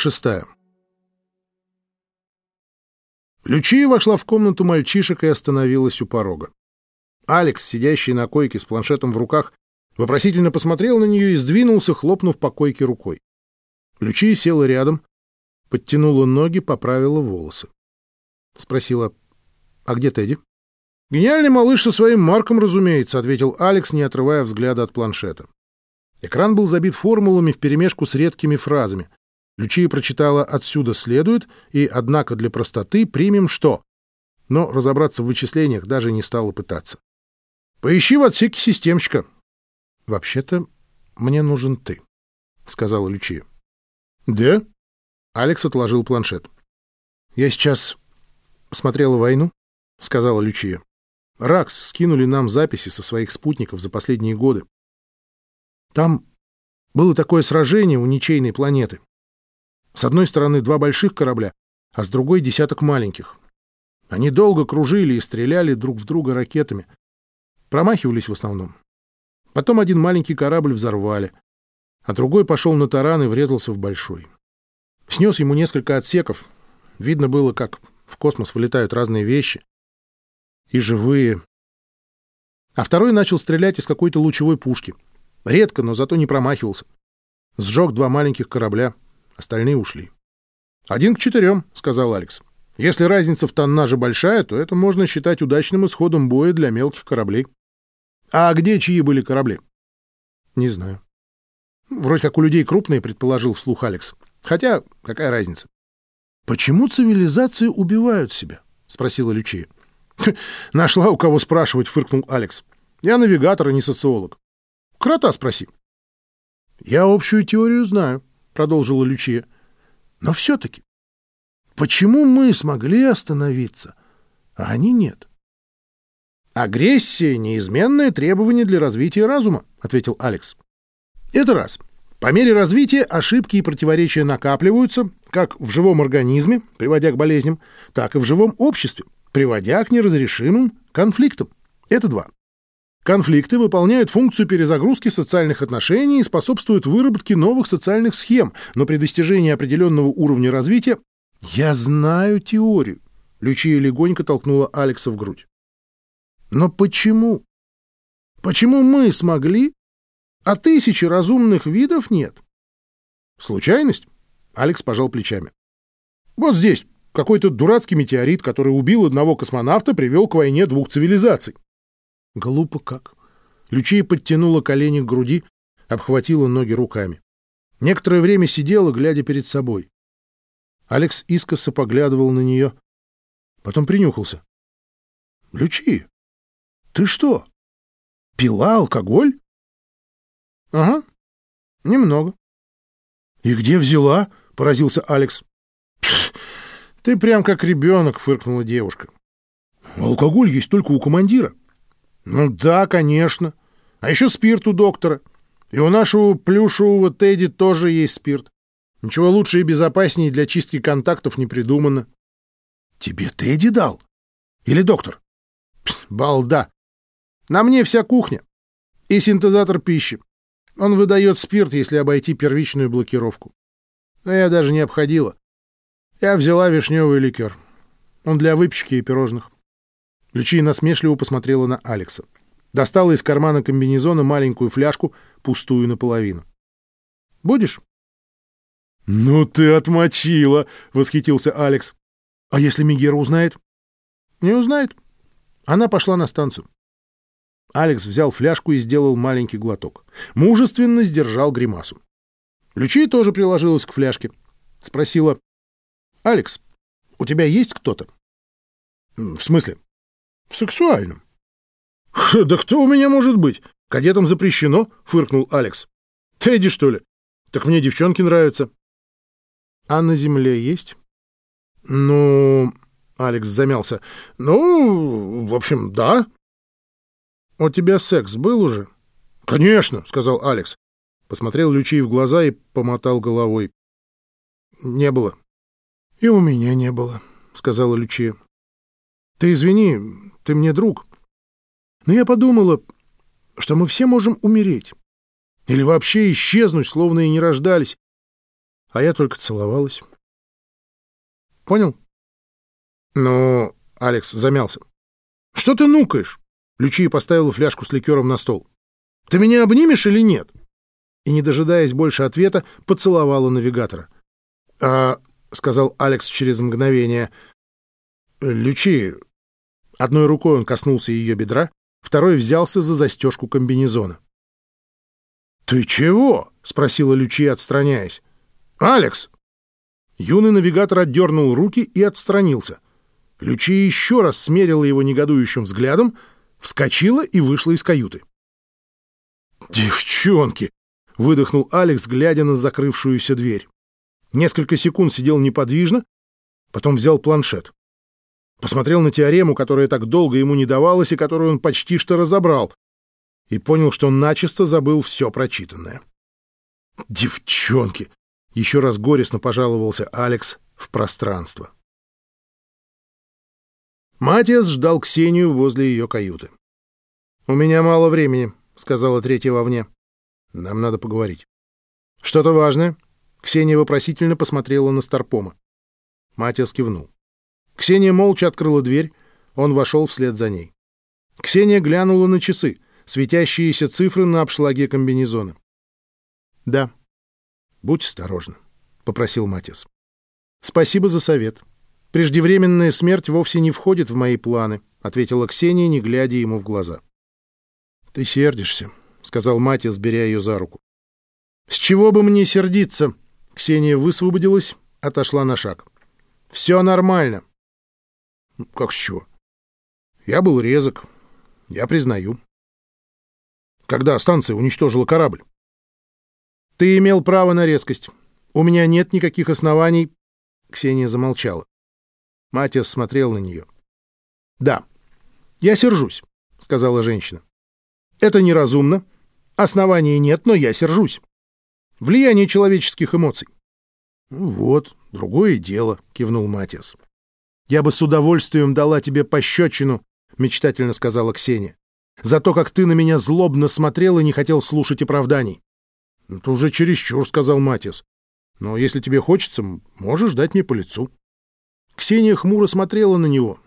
Шестая. Лючия вошла в комнату мальчишек и остановилась у порога. Алекс, сидящий на койке с планшетом в руках, вопросительно посмотрел на нее и сдвинулся, хлопнув по койке рукой. Лючия села рядом, подтянула ноги, поправила волосы. Спросила, «А где Тедди?» «Гениальный малыш со своим Марком, разумеется», — ответил Алекс, не отрывая взгляда от планшета. Экран был забит формулами вперемешку с редкими фразами. Лючия прочитала «отсюда следует» и «однако для простоты примем что?» Но разобраться в вычислениях даже не стала пытаться. «Поищи в отсеке системщика». «Вообще-то мне нужен ты», — сказала Лючия. «Да?» — Алекс отложил планшет. «Я сейчас смотрела «Войну», — сказала Лючия. «Ракс скинули нам записи со своих спутников за последние годы. Там было такое сражение у ничейной планеты. С одной стороны два больших корабля, а с другой десяток маленьких. Они долго кружили и стреляли друг в друга ракетами. Промахивались в основном. Потом один маленький корабль взорвали, а другой пошел на таран и врезался в большой. Снес ему несколько отсеков. Видно было, как в космос вылетают разные вещи. И живые. А второй начал стрелять из какой-то лучевой пушки. Редко, но зато не промахивался. Сжег два маленьких корабля — Остальные ушли. «Один к четырем», — сказал Алекс. «Если разница в тоннаже большая, то это можно считать удачным исходом боя для мелких кораблей». «А где чьи были корабли?» «Не знаю». «Вроде как у людей крупные», — предположил вслух Алекс. «Хотя, какая разница?» «Почему цивилизации убивают себя?» — спросила Лючия. «Нашла у кого спрашивать», — фыркнул Алекс. «Я навигатор, а не социолог. Крота спроси». «Я общую теорию знаю», — продолжила Лючия. «Но все-таки, почему мы смогли остановиться, а они нет?» «Агрессия — неизменное требование для развития разума», — ответил Алекс. «Это раз. По мере развития ошибки и противоречия накапливаются как в живом организме, приводя к болезням, так и в живом обществе, приводя к неразрешимым конфликтам. Это два. Конфликты выполняют функцию перезагрузки социальных отношений и способствуют выработке новых социальных схем, но при достижении определенного уровня развития... «Я знаю теорию», — Лючия легонько толкнула Алекса в грудь. «Но почему? Почему мы смогли, а тысячи разумных видов нет?» «Случайность?» — Алекс пожал плечами. «Вот здесь какой-то дурацкий метеорит, который убил одного космонавта, привел к войне двух цивилизаций. Глупо как. Лючия подтянула колени к груди, обхватила ноги руками. Некоторое время сидела, глядя перед собой. Алекс искоса поглядывал на нее, потом принюхался. — Лючи, ты что, пила алкоголь? — Ага, немного. — И где взяла? — поразился Алекс. — Ты прям как ребенок, — фыркнула девушка. — Алкоголь есть только у командира. Ну да, конечно. А еще спирт у доктора. И у нашего плюшевого Тедди тоже есть спирт. Ничего лучше и безопаснее для чистки контактов не придумано. Тебе Тедди дал? Или доктор? Пс, балда. На мне вся кухня. И синтезатор пищи. Он выдает спирт, если обойти первичную блокировку. Но я даже не обходила. Я взяла вишневый ликер. Он для выпечки и пирожных. Лючия насмешливо посмотрела на Алекса. Достала из кармана комбинезона маленькую фляжку, пустую наполовину. «Будешь?» «Ну ты отмочила!» — восхитился Алекс. «А если Мигера узнает?» «Не узнает. Она пошла на станцию». Алекс взял фляжку и сделал маленький глоток. Мужественно сдержал гримасу. Лючия тоже приложилась к фляжке. Спросила. «Алекс, у тебя есть кто-то?» «В смысле?» В сексуальном. «Да кто у меня может быть? Кадетам запрещено?» — фыркнул Алекс. «Тедди, что ли? Так мне девчонки нравятся». «А на земле есть?» «Ну...» — Алекс замялся. «Ну, в общем, да». «У тебя секс был уже?» «Конечно», — сказал Алекс. Посмотрел Лючи в глаза и помотал головой. «Не было». «И у меня не было», — сказала Лючия. «Ты извини, ты мне друг. Но я подумала, что мы все можем умереть. Или вообще исчезнуть, словно и не рождались. А я только целовалась. Понял? Ну, Алекс замялся. Что ты нукаешь? Лючия поставила фляжку с ликером на стол. Ты меня обнимешь или нет? И, не дожидаясь больше ответа, поцеловала навигатора. А, — сказал Алекс через мгновение, — Лючи... Одной рукой он коснулся ее бедра, второй взялся за застежку комбинезона. «Ты чего?» — спросила Лючи, отстраняясь. «Алекс!» Юный навигатор отдернул руки и отстранился. Лючи еще раз смерила его негодующим взглядом, вскочила и вышла из каюты. «Девчонки!» — выдохнул Алекс, глядя на закрывшуюся дверь. Несколько секунд сидел неподвижно, потом взял планшет. Посмотрел на теорему, которая так долго ему не давалась и которую он почти что разобрал, и понял, что начисто забыл все прочитанное. «Девчонки!» — еще раз горестно пожаловался Алекс в пространство. Матиас ждал Ксению возле ее каюты. «У меня мало времени», — сказала третья вовне. «Нам надо поговорить». «Что-то важное?» Ксения вопросительно посмотрела на Старпома. Матиас кивнул. Ксения молча открыла дверь, он вошел вслед за ней. Ксения глянула на часы, светящиеся цифры на обшлаге комбинезона. «Да, будь осторожна», — попросил Матиас. «Спасибо за совет. Преждевременная смерть вовсе не входит в мои планы», — ответила Ксения, не глядя ему в глаза. «Ты сердишься», — сказал Матиас, беря ее за руку. «С чего бы мне сердиться?» Ксения высвободилась, отошла на шаг. «Все нормально. Ну, как с чего? Я был резок. Я признаю. Когда станция уничтожила корабль? Ты имел право на резкость. У меня нет никаких оснований. Ксения замолчала. Матиас смотрел на нее. Да, я сержусь, сказала женщина. Это неразумно. Оснований нет, но я сержусь. Влияние человеческих эмоций. «Ну вот, другое дело, кивнул Матиас. «Я бы с удовольствием дала тебе пощечину», — мечтательно сказала Ксения. «За то, как ты на меня злобно смотрел и не хотел слушать оправданий». «Это уже чересчур», — сказал Матис. «Но если тебе хочется, можешь дать мне по лицу». Ксения хмуро смотрела на него,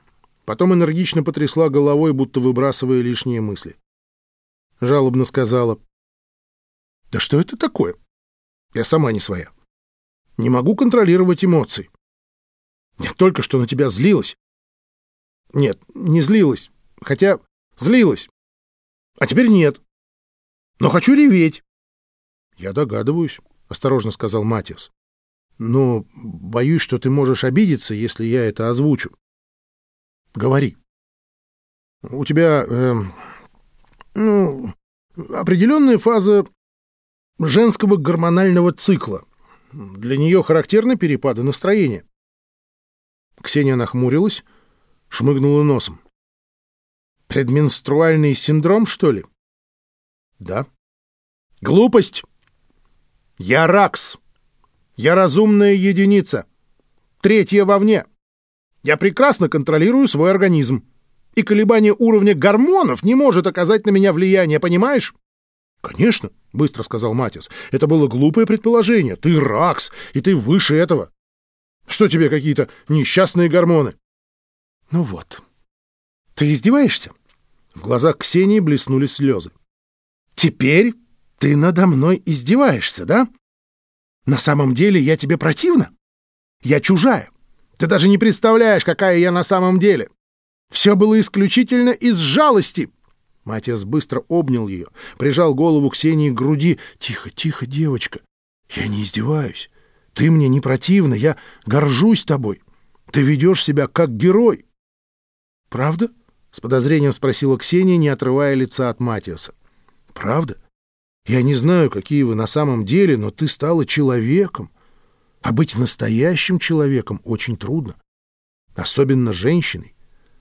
потом энергично потрясла головой, будто выбрасывая лишние мысли. Жалобно сказала. «Да что это такое? Я сама не своя. Не могу контролировать эмоции. Я только что на тебя злилась. Нет, не злилась. Хотя злилась. А теперь нет. Но хочу реветь. Я догадываюсь, — осторожно сказал Матиас. Но боюсь, что ты можешь обидеться, если я это озвучу. Говори. У тебя, э, ну, определенная фаза женского гормонального цикла. Для нее характерны перепады настроения. Ксения нахмурилась, шмыгнула носом. «Предменструальный синдром, что ли?» «Да». «Глупость! Я Ракс. Я разумная единица. Третья вовне. Я прекрасно контролирую свой организм. И колебание уровня гормонов не может оказать на меня влияние, понимаешь?» «Конечно», — быстро сказал Матис. «Это было глупое предположение. Ты Ракс, и ты выше этого. Что тебе какие-то несчастные гормоны? Ну вот. Ты издеваешься? В глазах Ксении блеснули слезы. Теперь ты надо мной издеваешься, да? На самом деле я тебе противна? Я чужая. Ты даже не представляешь, какая я на самом деле. Все было исключительно из жалости. Матиас быстро обнял ее, прижал голову Ксении к груди. «Тихо, тихо, девочка. Я не издеваюсь. Ты мне не противна, я горжусь тобой. Ты ведешь себя как герой. Правда? С подозрением спросила Ксения, не отрывая лица от Матиаса. Правда? Я не знаю, какие вы на самом деле, но ты стала человеком. А быть настоящим человеком очень трудно. Особенно женщиной.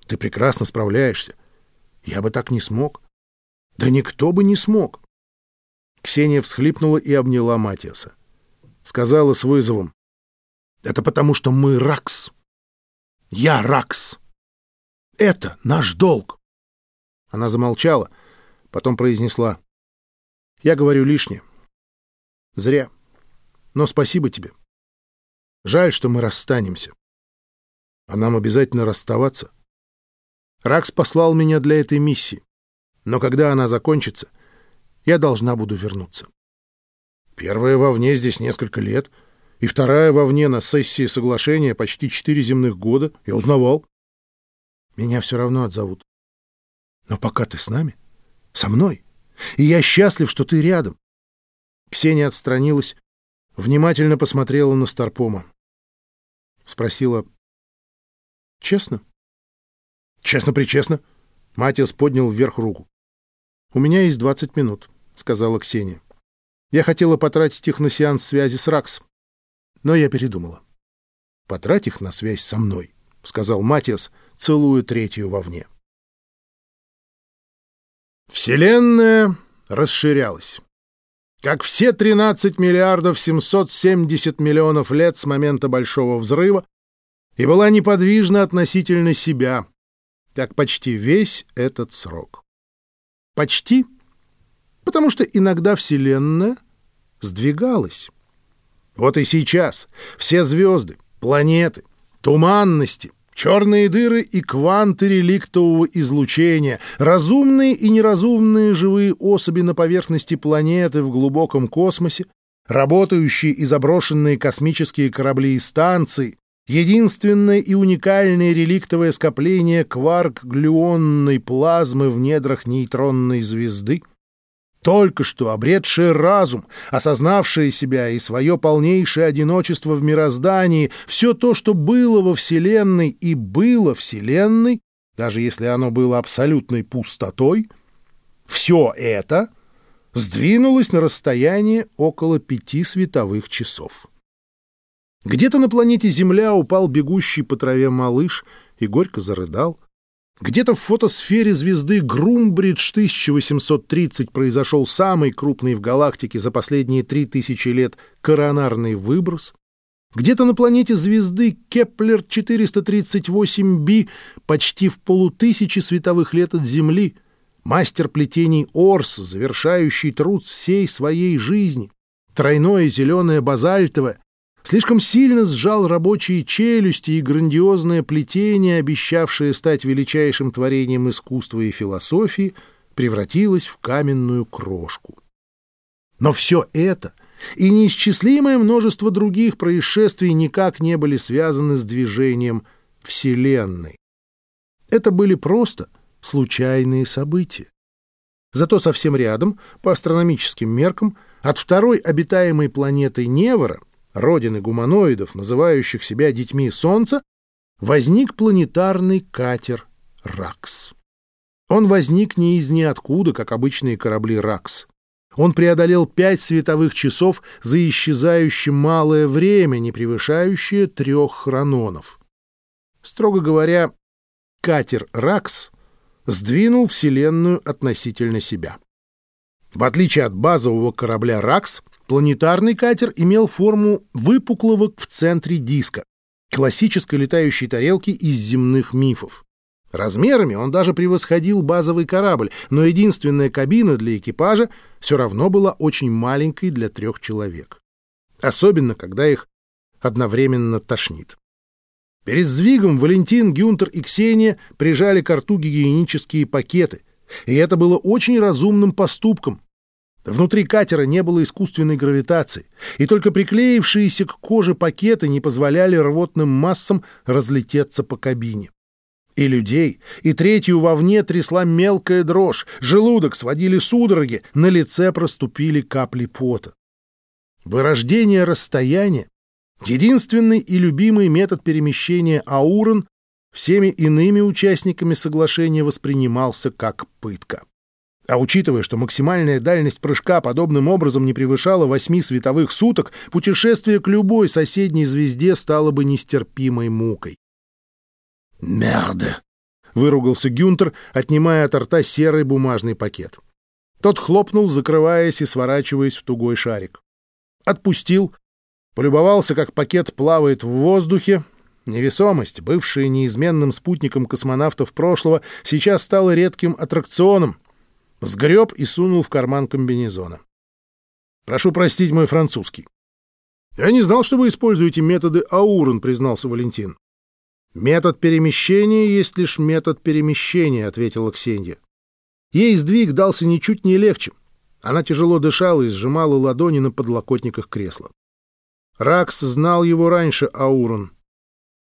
Ты прекрасно справляешься. Я бы так не смог. Да никто бы не смог. Ксения всхлипнула и обняла Матиаса сказала с вызовом. «Это потому, что мы Ракс. Я Ракс. Это наш долг». Она замолчала, потом произнесла. «Я говорю лишнее. Зря. Но спасибо тебе. Жаль, что мы расстанемся. А нам обязательно расставаться. Ракс послал меня для этой миссии. Но когда она закончится, я должна буду вернуться. Первая вовне здесь несколько лет, и вторая вовне на сессии соглашения почти четыре земных года. Я узнавал. Меня все равно отзовут. Но пока ты с нами, со мной, и я счастлив, что ты рядом. Ксения отстранилась, внимательно посмотрела на Старпома. Спросила, честно? Честно-причестно. Матиас поднял вверх руку. «У меня есть двадцать минут», — сказала Ксения. «Я хотела потратить их на сеанс связи с Ракс, но я передумала». «Потрать их на связь со мной», — сказал Матиас, целуя третью вовне. Вселенная расширялась. Как все 13 миллиардов 770 миллионов лет с момента Большого Взрыва, и была неподвижна относительно себя, как почти весь этот срок. Почти, потому что иногда Вселенная сдвигалась. Вот и сейчас все звезды, планеты, туманности — Черные дыры и кванты реликтового излучения, разумные и неразумные живые особи на поверхности планеты в глубоком космосе, работающие и заброшенные космические корабли и станции, единственное и уникальное реликтовое скопление кварк-глюонной плазмы в недрах нейтронной звезды — только что обретшие разум, осознавшие себя и свое полнейшее одиночество в мироздании, все то, что было во Вселенной и было Вселенной, даже если оно было абсолютной пустотой, все это сдвинулось на расстояние около пяти световых часов. Где-то на планете Земля упал бегущий по траве малыш и горько зарыдал. Где-то в фотосфере звезды Грумбридж 1830 произошел самый крупный в галактике за последние 3000 лет коронарный выброс. Где-то на планете звезды Кеплер 438b почти в полутысячи световых лет от Земли мастер плетений Орс, завершающий труд всей своей жизни, тройное зеленое базальтовое, слишком сильно сжал рабочие челюсти и грандиозное плетение, обещавшее стать величайшим творением искусства и философии, превратилось в каменную крошку. Но все это и неисчислимое множество других происшествий никак не были связаны с движением Вселенной. Это были просто случайные события. Зато совсем рядом, по астрономическим меркам, от второй обитаемой планеты Невора — родины гуманоидов, называющих себя детьми Солнца, возник планетарный катер «Ракс». Он возник не из ниоткуда, как обычные корабли «Ракс». Он преодолел пять световых часов за исчезающее малое время, не превышающее трех хрононов. Строго говоря, катер «Ракс» сдвинул Вселенную относительно себя. В отличие от базового корабля «Ракс», Планетарный катер имел форму выпуклого в центре диска, классической летающей тарелки из земных мифов. Размерами он даже превосходил базовый корабль, но единственная кабина для экипажа все равно была очень маленькой для трех человек. Особенно, когда их одновременно тошнит. Перед сдвигом Валентин, Гюнтер и Ксения прижали к рту гигиенические пакеты, и это было очень разумным поступком, Внутри катера не было искусственной гравитации, и только приклеившиеся к коже пакеты не позволяли рвотным массам разлететься по кабине. И людей, и третью вовне трясла мелкая дрожь, желудок сводили судороги, на лице проступили капли пота. Вырождение расстояния — единственный и любимый метод перемещения Аурон всеми иными участниками соглашения воспринимался как пытка. А учитывая, что максимальная дальность прыжка подобным образом не превышала восьми световых суток, путешествие к любой соседней звезде стало бы нестерпимой мукой. «Мерда!» — выругался Гюнтер, отнимая от рта серый бумажный пакет. Тот хлопнул, закрываясь и сворачиваясь в тугой шарик. Отпустил, полюбовался, как пакет плавает в воздухе. Невесомость, бывшая неизменным спутником космонавтов прошлого, сейчас стала редким аттракционом, Сгреб и сунул в карман комбинезона. «Прошу простить мой французский». «Я не знал, что вы используете методы Аурон», — признался Валентин. «Метод перемещения есть лишь метод перемещения», — ответила Ксения. Ей сдвиг дался ничуть не легче. Она тяжело дышала и сжимала ладони на подлокотниках кресла. Ракс знал его раньше, Аурон.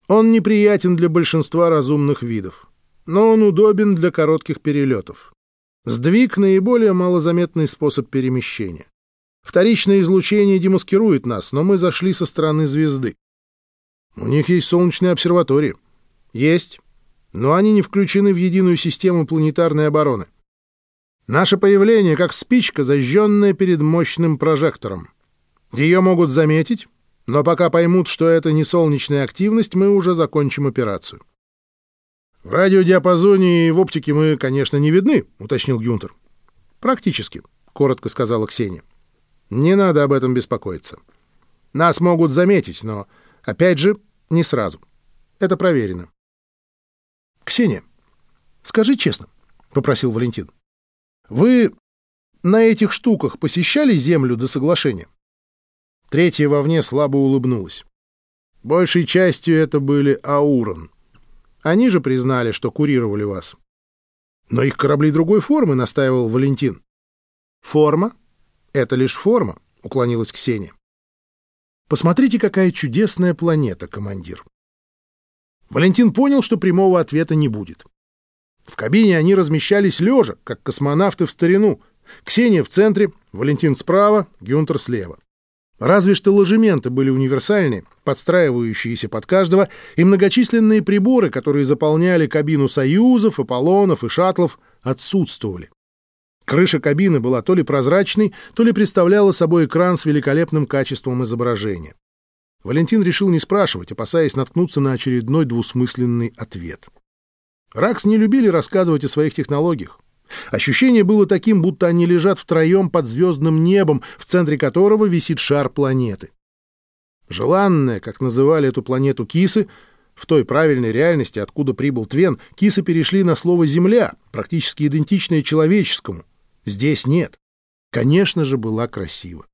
Он неприятен для большинства разумных видов, но он удобен для коротких перелетов. Сдвиг — наиболее малозаметный способ перемещения. Вторичное излучение демаскирует нас, но мы зашли со стороны звезды. У них есть солнечные обсерватории. Есть, но они не включены в единую систему планетарной обороны. Наше появление как спичка, зажженная перед мощным прожектором. Ее могут заметить, но пока поймут, что это не солнечная активность, мы уже закончим операцию. В радиодиапазоне и в оптике мы, конечно, не видны, уточнил Гюнтер. Практически, коротко сказала Ксения. Не надо об этом беспокоиться. Нас могут заметить, но, опять же, не сразу. Это проверено. Ксения, скажи честно, попросил Валентин. Вы на этих штуках посещали Землю до соглашения? Третья вовне слабо улыбнулась. Большей частью это были Аурон. Они же признали, что курировали вас. Но их корабли другой формы, настаивал Валентин. Форма? Это лишь форма, уклонилась Ксения. Посмотрите, какая чудесная планета, командир. Валентин понял, что прямого ответа не будет. В кабине они размещались лежа, как космонавты в старину. Ксения в центре, Валентин справа, Гюнтер слева. Разве что ложементы были универсальны, подстраивающиеся под каждого, и многочисленные приборы, которые заполняли кабину «Союзов», «Аполлонов» и «Шаттлов», отсутствовали. Крыша кабины была то ли прозрачной, то ли представляла собой экран с великолепным качеством изображения. Валентин решил не спрашивать, опасаясь наткнуться на очередной двусмысленный ответ. Ракс не любили рассказывать о своих технологиях. Ощущение было таким, будто они лежат втроем под звездным небом, в центре которого висит шар планеты. Желанная, как называли эту планету кисы, в той правильной реальности, откуда прибыл Твен, кисы перешли на слово «земля», практически идентичное человеческому. Здесь нет. Конечно же, была красива.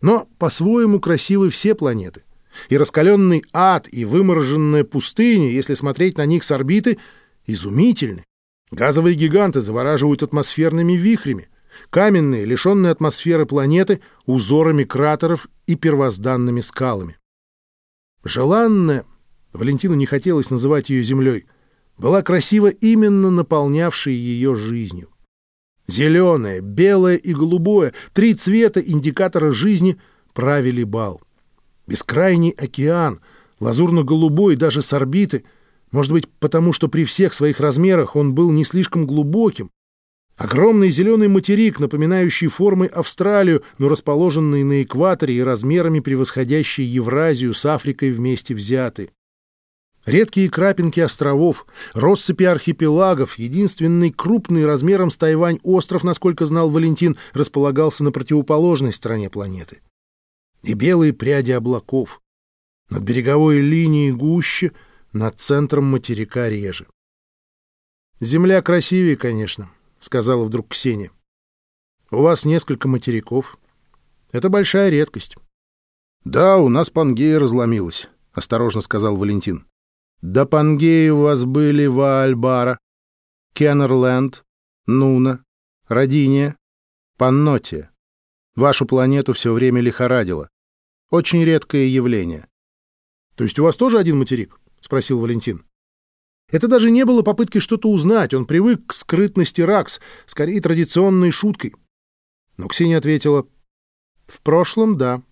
Но по-своему красивы все планеты. И раскаленный ад, и вымороженная пустыня, если смотреть на них с орбиты, изумительны. Газовые гиганты завораживают атмосферными вихрями, каменные, лишенные атмосферы планеты, узорами кратеров и первозданными скалами. Желанная, Валентину не хотелось называть ее землей, была красиво именно наполнявшей ее жизнью. Зеленое, белое и голубое, три цвета индикатора жизни правили бал. Бескрайний океан, лазурно-голубой даже с орбиты — может быть, потому что при всех своих размерах он был не слишком глубоким. Огромный зеленый материк, напоминающий формой Австралию, но расположенный на экваторе и размерами превосходящий Евразию с Африкой вместе взяты. Редкие крапинки островов, россыпи архипелагов, единственный крупный размером с Тайвань остров, насколько знал Валентин, располагался на противоположной стороне планеты. И белые пряди облаков. Над береговой линией гуще — над центром материка реже. «Земля красивее, конечно», — сказала вдруг Ксения. «У вас несколько материков. Это большая редкость». «Да, у нас Пангея разломилась», — осторожно сказал Валентин. «До Пангеи у вас были Ваальбара, Кеннерленд, Нуна, Родиния, Паннотия. Вашу планету все время лихорадило. Очень редкое явление». «То есть у вас тоже один материк?» — спросил Валентин. Это даже не было попыткой что-то узнать, он привык к скрытности Ракс, скорее традиционной шуткой. Но Ксения ответила, «В прошлом — да.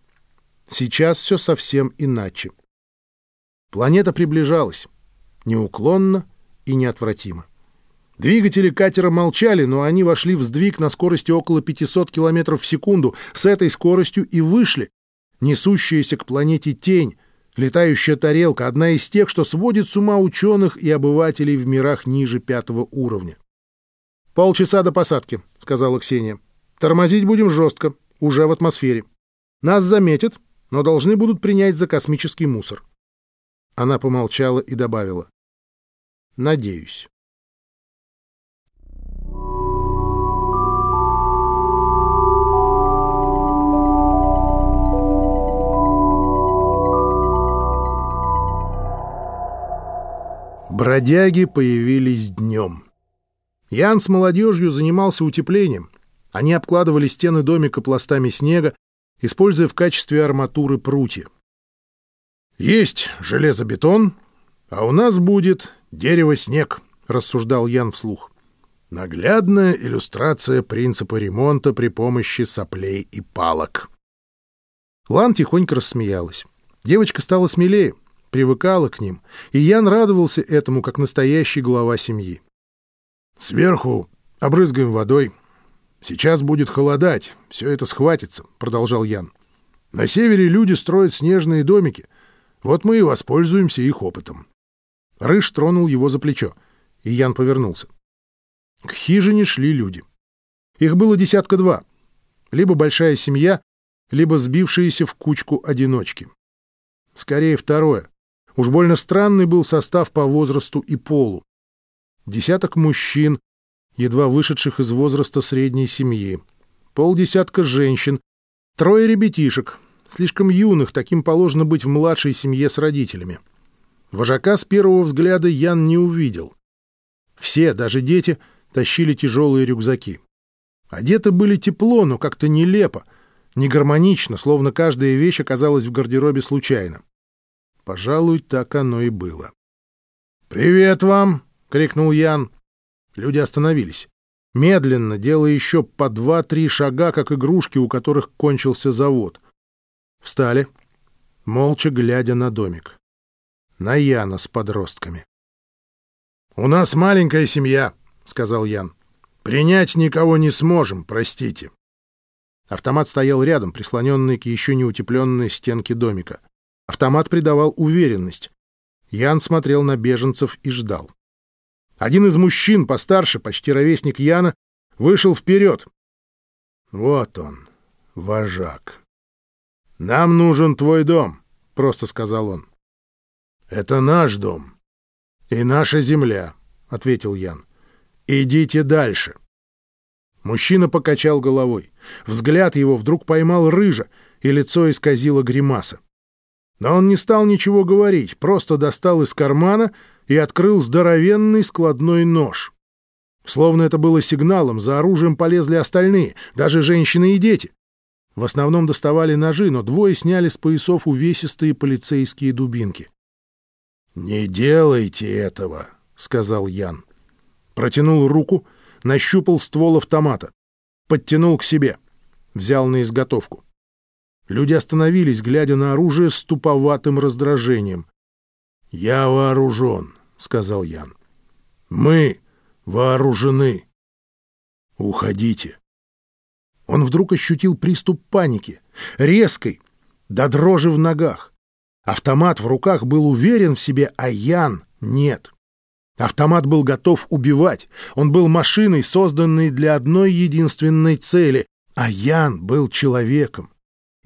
Сейчас все совсем иначе». Планета приближалась, неуклонно и неотвратимо. Двигатели катера молчали, но они вошли в сдвиг на скорости около 500 км в секунду. С этой скоростью и вышли. Несущаяся к планете тень, Летающая тарелка — одна из тех, что сводит с ума ученых и обывателей в мирах ниже пятого уровня. «Полчаса до посадки», — сказала Ксения. «Тормозить будем жестко, уже в атмосфере. Нас заметят, но должны будут принять за космический мусор». Она помолчала и добавила. «Надеюсь». Бродяги появились днем. Ян с молодежью занимался утеплением. Они обкладывали стены домика пластами снега, используя в качестве арматуры прутья. «Есть железобетон, а у нас будет дерево-снег», — рассуждал Ян вслух. Наглядная иллюстрация принципа ремонта при помощи соплей и палок. Лан тихонько рассмеялась. Девочка стала смелее, привыкала к ним, и Ян радовался этому, как настоящий глава семьи. «Сверху обрызгаем водой. Сейчас будет холодать, все это схватится», — продолжал Ян. «На севере люди строят снежные домики. Вот мы и воспользуемся их опытом». Рыж тронул его за плечо, и Ян повернулся. К хижине шли люди. Их было десятка два. Либо большая семья, либо сбившиеся в кучку одиночки. Скорее второе. Уж больно странный был состав по возрасту и полу. Десяток мужчин, едва вышедших из возраста средней семьи. Полдесятка женщин, трое ребятишек, слишком юных, таким положено быть в младшей семье с родителями. Вожака с первого взгляда Ян не увидел. Все, даже дети — тащили тяжелые рюкзаки. Одеты были тепло, но как-то нелепо, не гармонично, словно каждая вещь оказалась в гардеробе случайно. Пожалуй, так оно и было. «Привет вам!» — крикнул Ян. Люди остановились. Медленно, делая еще по два-три шага, как игрушки, у которых кончился завод. Встали, молча глядя на домик. На Яна с подростками. «У нас маленькая семья», — сказал Ян. «Принять никого не сможем, простите». Автомат стоял рядом, прислоненный к еще не утепленной стенке домика. Автомат придавал уверенность. Ян смотрел на беженцев и ждал. Один из мужчин, постарше, почти ровесник Яна, вышел вперед. «Вот он, вожак. Нам нужен твой дом», — просто сказал он. «Это наш дом и наша земля», — ответил Ян. «Идите дальше». Мужчина покачал головой. Взгляд его вдруг поймал рыжа, и лицо исказило гримаса. Но он не стал ничего говорить, просто достал из кармана и открыл здоровенный складной нож. Словно это было сигналом, за оружием полезли остальные, даже женщины и дети. В основном доставали ножи, но двое сняли с поясов увесистые полицейские дубинки. «Не делайте этого», — сказал Ян протянул руку, нащупал ствол автомата, подтянул к себе, взял на изготовку. Люди остановились, глядя на оружие с туповатым раздражением. «Я вооружен», — сказал Ян. «Мы вооружены. Уходите». Он вдруг ощутил приступ паники, резкой, до дрожи в ногах. Автомат в руках был уверен в себе, а Ян — нет. Автомат был готов убивать. Он был машиной, созданной для одной единственной цели, а Ян был человеком.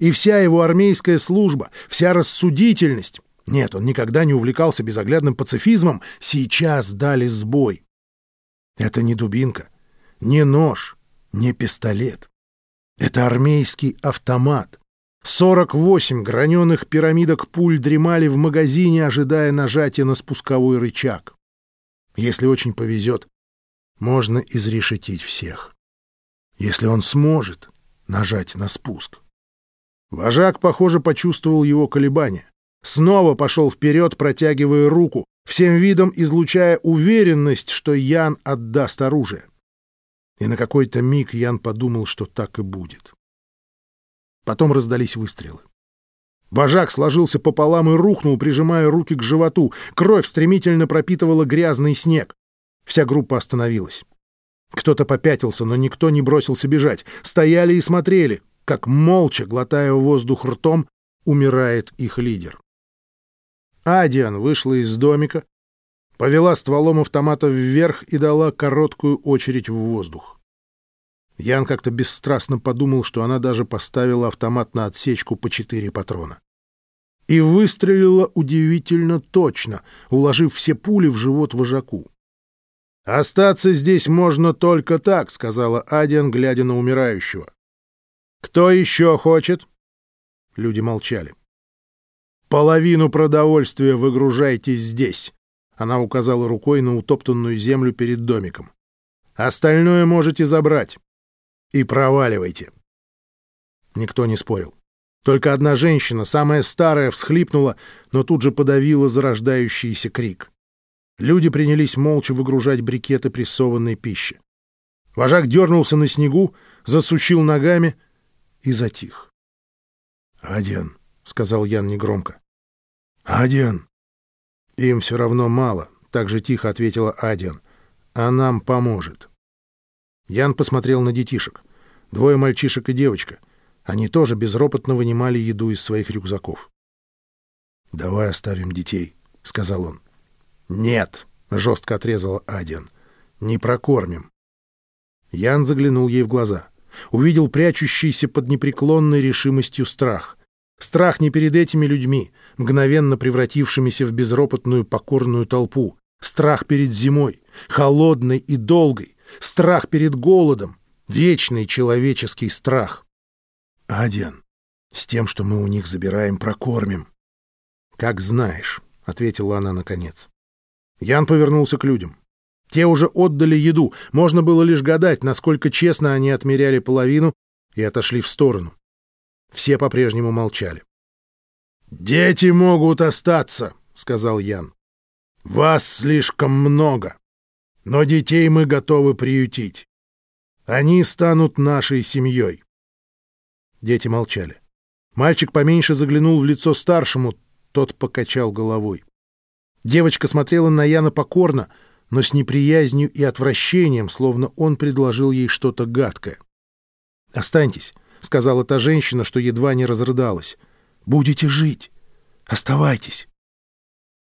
И вся его армейская служба, вся рассудительность, нет, он никогда не увлекался безоглядным пацифизмом, сейчас дали сбой. Это не дубинка, не нож, не пистолет. Это армейский автомат. 48 граненых пирамидок пуль дремали в магазине, ожидая нажатия на спусковой рычаг. Если очень повезет, можно изрешетить всех. Если он сможет нажать на спуск. Вожак, похоже, почувствовал его колебания. Снова пошел вперед, протягивая руку, всем видом излучая уверенность, что Ян отдаст оружие. И на какой-то миг Ян подумал, что так и будет. Потом раздались выстрелы. Вожак сложился пополам и рухнул, прижимая руки к животу. Кровь стремительно пропитывала грязный снег. Вся группа остановилась. Кто-то попятился, но никто не бросился бежать. Стояли и смотрели, как, молча, глотая воздух ртом, умирает их лидер. Адиан вышла из домика, повела стволом автомата вверх и дала короткую очередь в воздух. Ян как-то бесстрастно подумал, что она даже поставила автомат на отсечку по четыре патрона. И выстрелила удивительно точно, уложив все пули в живот вожаку. «Остаться здесь можно только так», — сказала Адиан, глядя на умирающего. «Кто еще хочет?» Люди молчали. «Половину продовольствия выгружайте здесь», — Она указала рукой на утоптанную землю перед домиком. «Остальное можете забрать. И проваливайте». Никто не спорил. Только одна женщина, самая старая, всхлипнула, но тут же подавила зарождающийся крик. Люди принялись молча выгружать брикеты прессованной пищи. Вожак дернулся на снегу, засучил ногами и затих. «Адиан», — сказал Ян негромко. «Адиан». «Им все равно мало», — так же тихо ответила Адиан. «А нам поможет». Ян посмотрел на детишек. Двое мальчишек и девочка. Они тоже безропотно вынимали еду из своих рюкзаков. «Давай оставим детей», — сказал он. «Нет», — жестко отрезала Адиан. «Не прокормим». Ян заглянул ей в глаза. Увидел прячущийся под непреклонной решимостью страх. Страх не перед этими людьми, мгновенно превратившимися в безропотную покорную толпу. Страх перед зимой, холодной и долгой. Страх перед голодом. Вечный человеческий страх. «Адиан, с тем, что мы у них забираем, прокормим». «Как знаешь», — ответила она наконец. Ян повернулся к людям. Те уже отдали еду, можно было лишь гадать, насколько честно они отмеряли половину и отошли в сторону. Все по-прежнему молчали. «Дети могут остаться», — сказал Ян. «Вас слишком много, но детей мы готовы приютить. Они станут нашей семьей». Дети молчали. Мальчик поменьше заглянул в лицо старшему, тот покачал головой. Девочка смотрела на Яна покорно, но с неприязнью и отвращением, словно он предложил ей что-то гадкое. «Останьтесь», — сказала та женщина, что едва не разрыдалась. «Будете жить. Оставайтесь».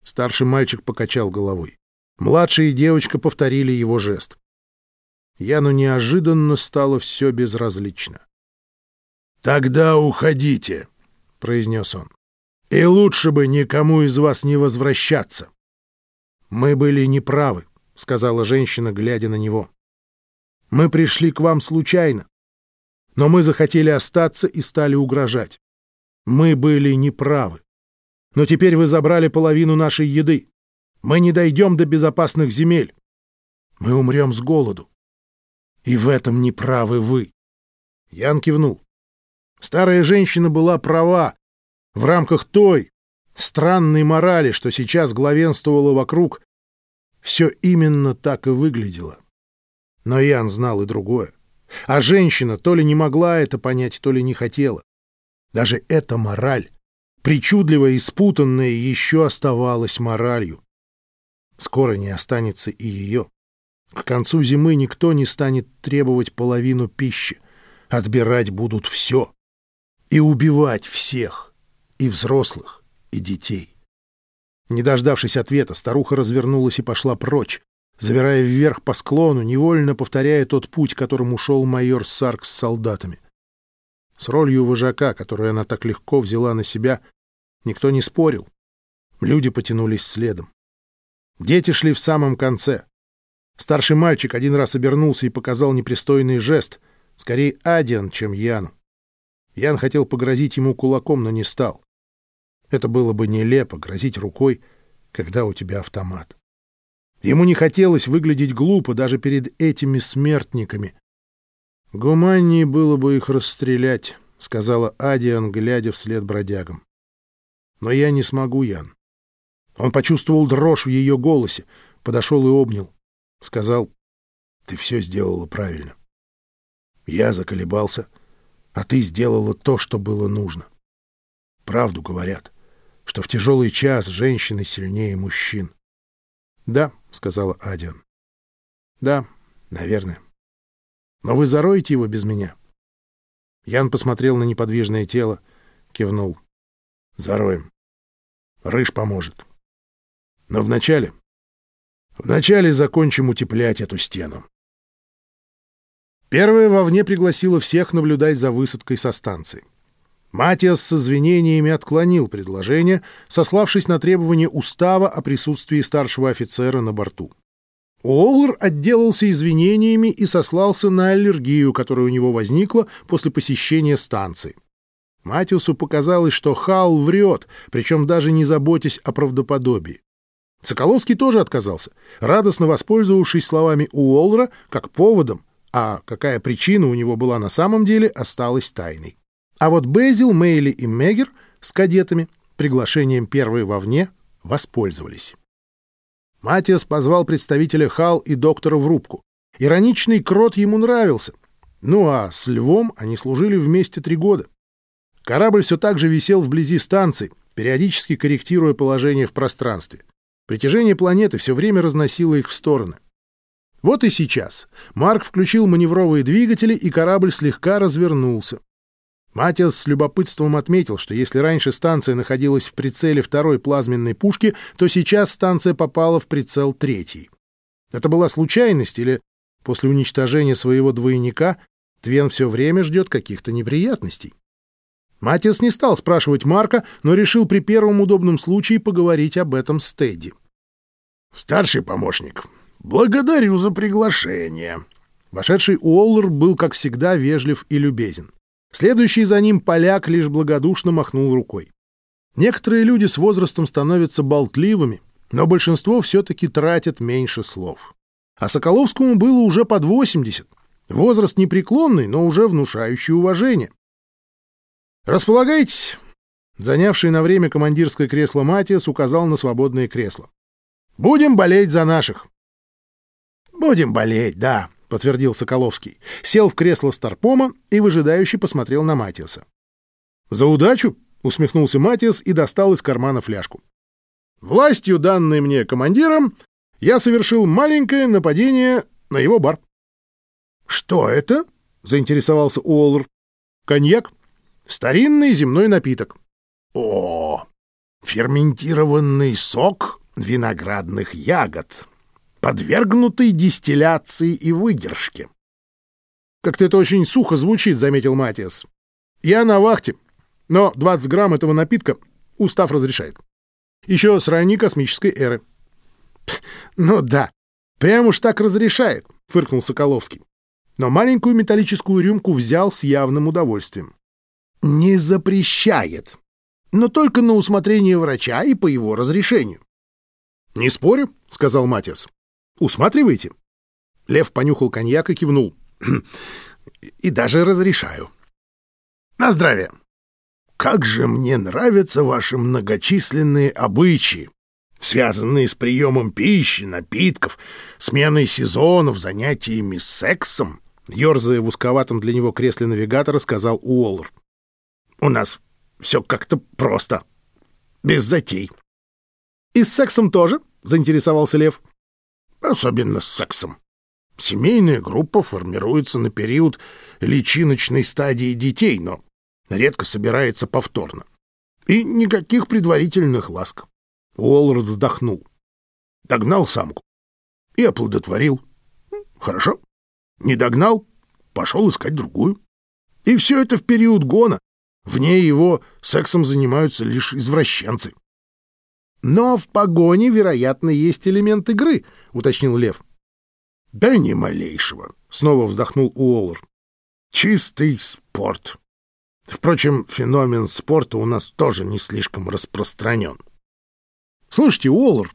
Старший мальчик покачал головой. Младшая и девочка повторили его жест. Яну неожиданно стало все безразлично. «Тогда уходите», — произнес он. И лучше бы никому из вас не возвращаться. Мы были неправы, сказала женщина, глядя на него. Мы пришли к вам случайно, но мы захотели остаться и стали угрожать. Мы были неправы. Но теперь вы забрали половину нашей еды. Мы не дойдем до безопасных земель. Мы умрем с голоду. И в этом неправы вы. Ян кивнул. Старая женщина была права, в рамках той странной морали, что сейчас главенствовало вокруг, все именно так и выглядело. Но Ян знал и другое. А женщина то ли не могла это понять, то ли не хотела. Даже эта мораль, причудливая и спутанная, еще оставалась моралью. Скоро не останется и ее. К концу зимы никто не станет требовать половину пищи. Отбирать будут все. И убивать всех и взрослых, и детей. Не дождавшись ответа, старуха развернулась и пошла прочь, забирая вверх по склону, невольно повторяя тот путь, которым ушел майор Сарк с солдатами. С ролью вожака, которую она так легко взяла на себя, никто не спорил. Люди потянулись следом. Дети шли в самом конце. Старший мальчик один раз обернулся и показал непристойный жест, скорее Адиан, чем Яну. Ян хотел погрозить ему кулаком, но не стал. Это было бы нелепо грозить рукой, когда у тебя автомат. Ему не хотелось выглядеть глупо даже перед этими смертниками. «Гуманнее было бы их расстрелять», — сказала Адиан, глядя вслед бродягам. «Но я не смогу, Ян». Он почувствовал дрожь в ее голосе, подошел и обнял. Сказал, «Ты все сделала правильно. Я заколебался, а ты сделала то, что было нужно. Правду говорят» что в тяжелый час женщины сильнее мужчин. — Да, — сказала Адиан. — Да, наверное. Но вы зароете его без меня? Ян посмотрел на неподвижное тело, кивнул. — Зароем. Рыж поможет. Но вначале... Вначале закончим утеплять эту стену. Первая вовне пригласила всех наблюдать за высадкой со станции. Матиас с извинениями отклонил предложение, сославшись на требование устава о присутствии старшего офицера на борту. Уоллер отделался извинениями и сослался на аллергию, которая у него возникла после посещения станции. Матиусу показалось, что Хал врет, причем даже не заботясь о правдоподобии. Соколовский тоже отказался, радостно воспользовавшись словами Уоллера как поводом, а какая причина у него была на самом деле, осталась тайной. А вот Безил, Мейли и Мегер с кадетами приглашением первой вовне воспользовались. Матиас позвал представителя Хал и доктора в рубку. Ироничный крот ему нравился. Ну а с Львом они служили вместе три года. Корабль все так же висел вблизи станции, периодически корректируя положение в пространстве. Притяжение планеты все время разносило их в стороны. Вот и сейчас. Марк включил маневровые двигатели, и корабль слегка развернулся. Матиас с любопытством отметил, что если раньше станция находилась в прицеле второй плазменной пушки, то сейчас станция попала в прицел третьей. Это была случайность или после уничтожения своего двойника Твен все время ждет каких-то неприятностей? Матиас не стал спрашивать Марка, но решил при первом удобном случае поговорить об этом с Тедди. «Старший помощник, благодарю за приглашение». Вошедший Уоллер был, как всегда, вежлив и любезен. Следующий за ним поляк лишь благодушно махнул рукой. Некоторые люди с возрастом становятся болтливыми, но большинство все-таки тратят меньше слов. А Соколовскому было уже под 80. Возраст непреклонный, но уже внушающий уважение. «Располагайтесь!» Занявший на время командирское кресло Матиас указал на свободное кресло. «Будем болеть за наших!» «Будем болеть, да», — подтвердил Соколовский. Сел в кресло Старпома и выжидающе посмотрел на Матиаса. «За удачу!» — усмехнулся Матиас и достал из кармана фляжку. «Властью, данной мне командиром, я совершил маленькое нападение на его бар». «Что это?» — заинтересовался Уоллер. «Коньяк. Старинный земной напиток. О, ферментированный сок виноградных ягод, подвергнутый дистилляции и выдержке. Как-то это очень сухо звучит, заметил Матиас. Я на вахте, но 20 грамм этого напитка устав разрешает. Еще с ранней космической эры. Ну да, прям уж так разрешает, фыркнул Соколовский. Но маленькую металлическую рюмку взял с явным удовольствием не запрещает, но только на усмотрение врача и по его разрешению. — Не спорю, — сказал Матиас. — Усматривайте. Лев понюхал коньяк и кивнул. — И даже разрешаю. — На здравие. Как же мне нравятся ваши многочисленные обычаи, связанные с приемом пищи, напитков, сменой сезонов, занятиями сексом, — ерзая в узковатом для него кресле навигатора, сказал Уоллер. У нас все как-то просто. Без затей. — И с сексом тоже? — заинтересовался Лев. — Особенно с сексом. Семейная группа формируется на период личиночной стадии детей, но редко собирается повторно. И никаких предварительных ласк. Уоллард вздохнул. Догнал самку и оплодотворил. Хорошо. Не догнал, пошел искать другую. И все это в период гона, Вне его сексом занимаются лишь извращенцы. — Но в погоне, вероятно, есть элемент игры, — уточнил Лев. — Да ни малейшего, — снова вздохнул Уоллер. — Чистый спорт. Впрочем, феномен спорта у нас тоже не слишком распространен. — Слушайте, Уоллер,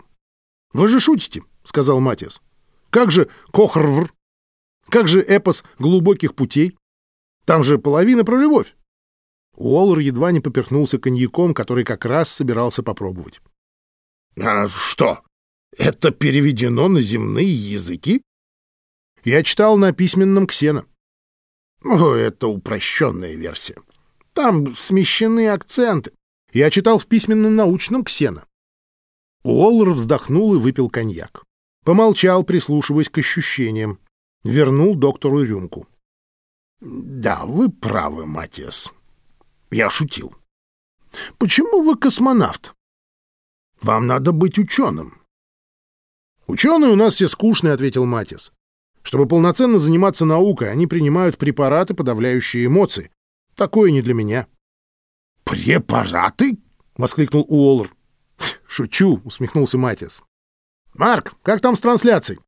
вы же шутите, — сказал Матиас. — Как же Кохрвр? Как же эпос глубоких путей? Там же половина про любовь. Уоллер едва не поперхнулся коньяком, который как раз собирался попробовать. — А что, это переведено на земные языки? — Я читал на письменном Ксена. — О, это упрощенная версия. Там смещены акценты. Я читал в письменно-научном Ксена. Уоллер вздохнул и выпил коньяк. Помолчал, прислушиваясь к ощущениям. Вернул доктору рюмку. — Да, вы правы, Матиас. Я шутил. Почему вы космонавт? Вам надо быть ученым. Ученые у нас все скучные, ответил Матис. Чтобы полноценно заниматься наукой, они принимают препараты, подавляющие эмоции. Такое не для меня. Препараты? воскликнул Уоллер. Шучу, усмехнулся Матис. Марк, как там с трансляцией?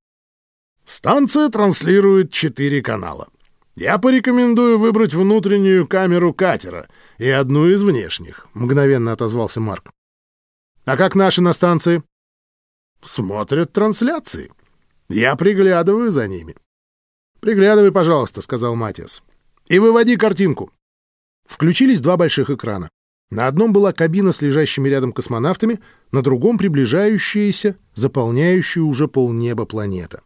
Станция транслирует четыре канала. Я порекомендую выбрать внутреннюю камеру катера и одну из внешних, — мгновенно отозвался Марк. — А как наши на станции? смотрят трансляции. Я приглядываю за ними. «Приглядывай, пожалуйста», — сказал Матиас. «И выводи картинку». Включились два больших экрана. На одном была кабина с лежащими рядом космонавтами, на другом — приближающаяся, заполняющая уже полнеба планета.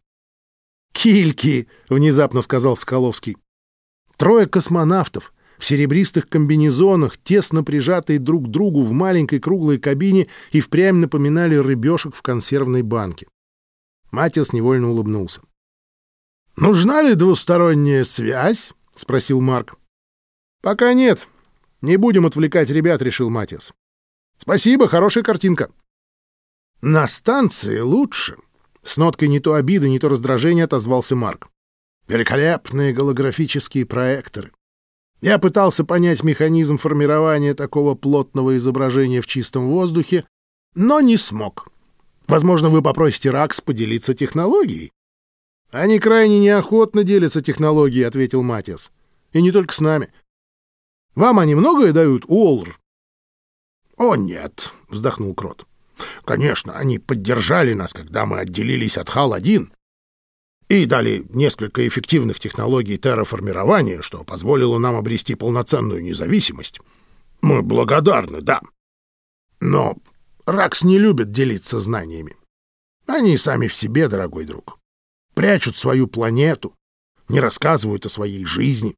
«Кильки!» — внезапно сказал Скаловский. Трое космонавтов в серебристых комбинезонах, тесно прижатые друг к другу в маленькой круглой кабине и впрямь напоминали рыбешек в консервной банке. Матиас невольно улыбнулся. «Нужна ли двусторонняя связь?» — спросил Марк. «Пока нет. Не будем отвлекать ребят», — решил Матиас. «Спасибо, хорошая картинка». «На станции лучше», — с ноткой не то обиды, не то раздражения отозвался Марк. «Великолепные голографические проекторы. Я пытался понять механизм формирования такого плотного изображения в чистом воздухе, но не смог. Возможно, вы попросите РАКС поделиться технологией. Они крайне неохотно делятся технологией, ответил Матиас. И не только с нами. Вам они многое дают, Уолр? О, нет, вздохнул Крот. Конечно, они поддержали нас, когда мы отделились от ХАЛ-1 и дали несколько эффективных технологий терраформирования, что позволило нам обрести полноценную независимость. Мы благодарны, да. Но Ракс не любит делиться знаниями. Они сами в себе, дорогой друг прячут свою планету, не рассказывают о своей жизни,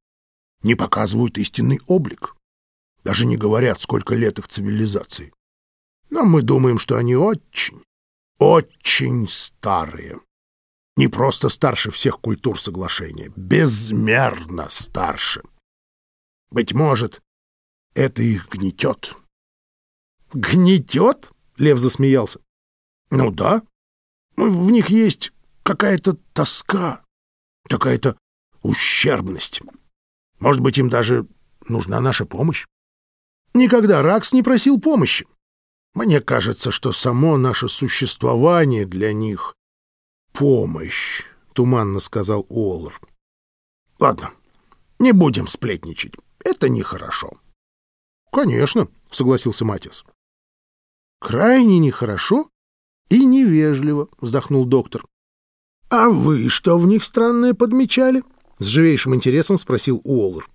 не показывают истинный облик, даже не говорят, сколько лет их цивилизации. Но мы думаем, что они очень, очень старые. Не просто старше всех культур соглашения, безмерно старше. Быть может, это их гнетет. «Гнетет?» — Лев засмеялся. «Ну да. В них есть какая-то тоска, какая-то ущербность. Может быть, им даже нужна наша помощь? Никогда Ракс не просил помощи. Мне кажется, что само наше существование для них — помощь, — туманно сказал Уоллер. Ладно, не будем сплетничать. Это нехорошо. — Конечно, — согласился Матис. — Крайне нехорошо и невежливо, — вздохнул доктор. «А вы что в них странное подмечали?» — с живейшим интересом спросил Уоллер.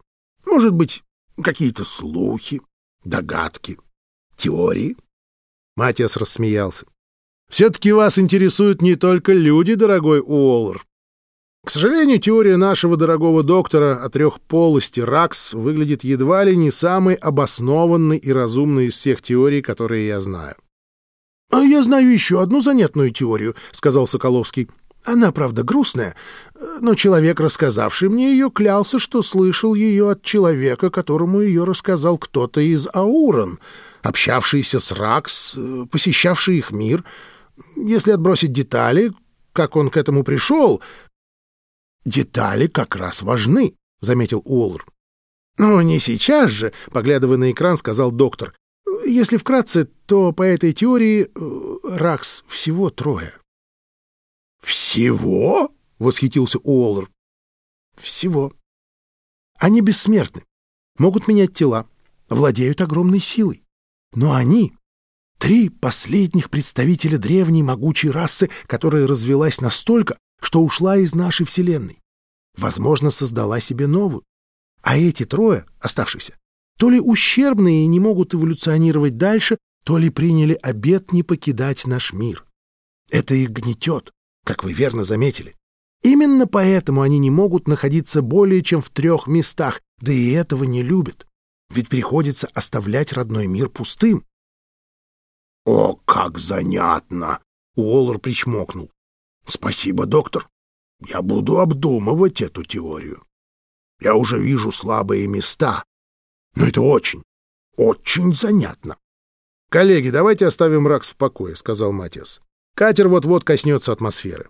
«Может быть, какие-то слухи, догадки, теории?» Матиас рассмеялся. «Все-таки вас интересуют не только люди, дорогой Уоллер. К сожалению, теория нашего дорогого доктора о трехполости РАКС выглядит едва ли не самой обоснованной и разумной из всех теорий, которые я знаю. — А я знаю еще одну занятную теорию, — сказал Соколовский. Она, правда, грустная, но человек, рассказавший мне ее, клялся, что слышал ее от человека, которому ее рассказал кто-то из Аурон, общавшийся с Ракс, посещавший их мир. Если отбросить детали, как он к этому пришел... «Детали как раз важны», — заметил Уоллер. «Но не сейчас же», — поглядывая на экран, сказал доктор. «Если вкратце, то по этой теории э, Ракс всего трое». «Всего?» — восхитился Уоллер. «Всего. Они бессмертны, могут менять тела, владеют огромной силой. Но они — три последних представителя древней могучей расы, которая развелась настолько, что ушла из нашей Вселенной. Возможно, создала себе новую. А эти трое, оставшиеся, то ли ущербные и не могут эволюционировать дальше, то ли приняли обет не покидать наш мир. Это их гнетет, как вы верно заметили. Именно поэтому они не могут находиться более чем в трех местах, да и этого не любят. Ведь приходится оставлять родной мир пустым. — О, как занятно! — Уоллер причмокнул. — Спасибо, доктор. Я буду обдумывать эту теорию. Я уже вижу слабые места. Но это очень, очень занятно. — Коллеги, давайте оставим Ракс в покое, — сказал Матиас. Катер вот-вот коснется атмосферы.